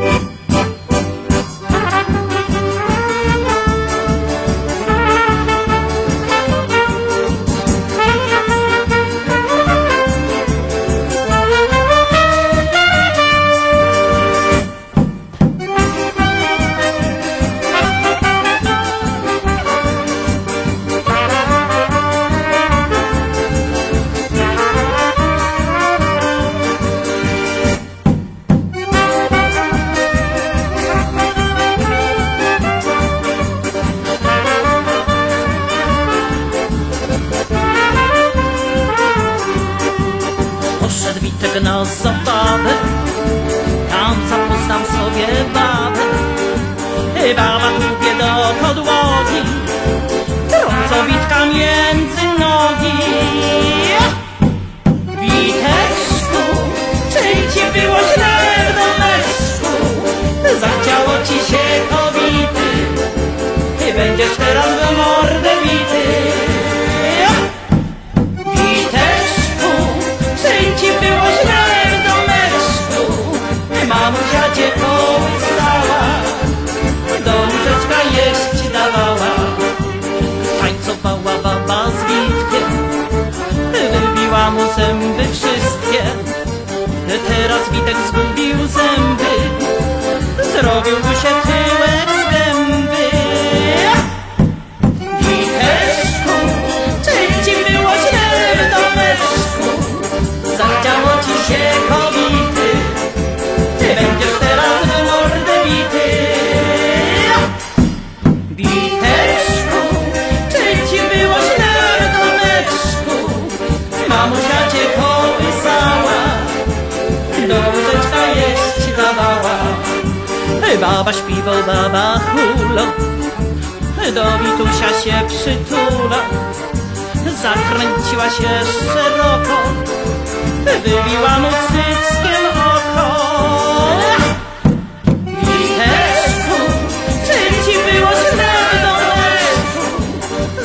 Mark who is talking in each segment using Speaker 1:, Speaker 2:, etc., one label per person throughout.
Speaker 1: Poszedł Witek na zabawę Tam zapoznał sobie babę. I Baba tupie do podłogi Trącą Witka między nogi. Witeczku, czy ci było źle w domeczku? Zachciało ci się kobity. Ty będziesz teraz w mordę bity Witek zgubił zęby, zrobił mu się Baba śpiwał, baba hulo, do Witusia się przytula. Zakręciła się szeroko. Wybiła mu cyckiem oko. Witeczku, czy ci było źle w domeczku?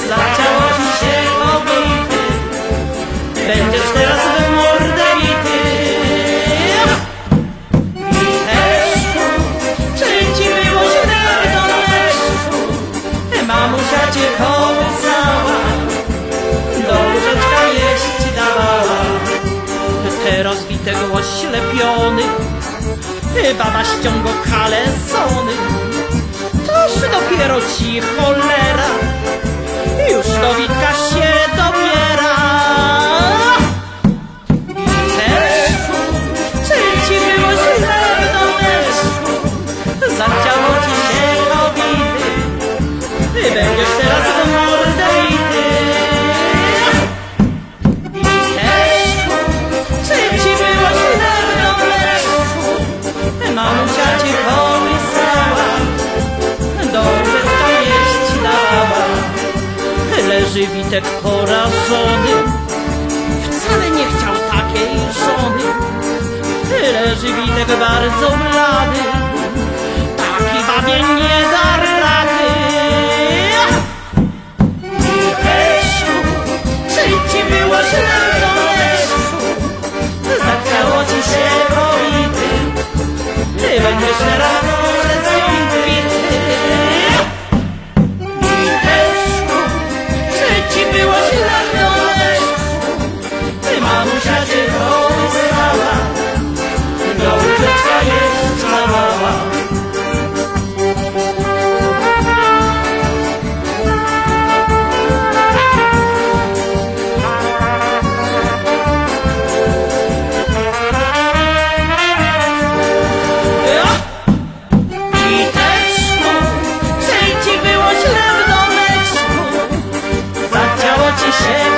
Speaker 1: Zachciało ci się kobity Będziesz Witek oślepiony, baba ściągał kalesony. Toż dopiero ci cholera, już do Leży Witek porażony, wcale nie chciał takiej żony. Leży Witek bardzo blady, taki babie nie da Mamusia cię kołysała, do łóżeczka jeszcze mała. Michelle.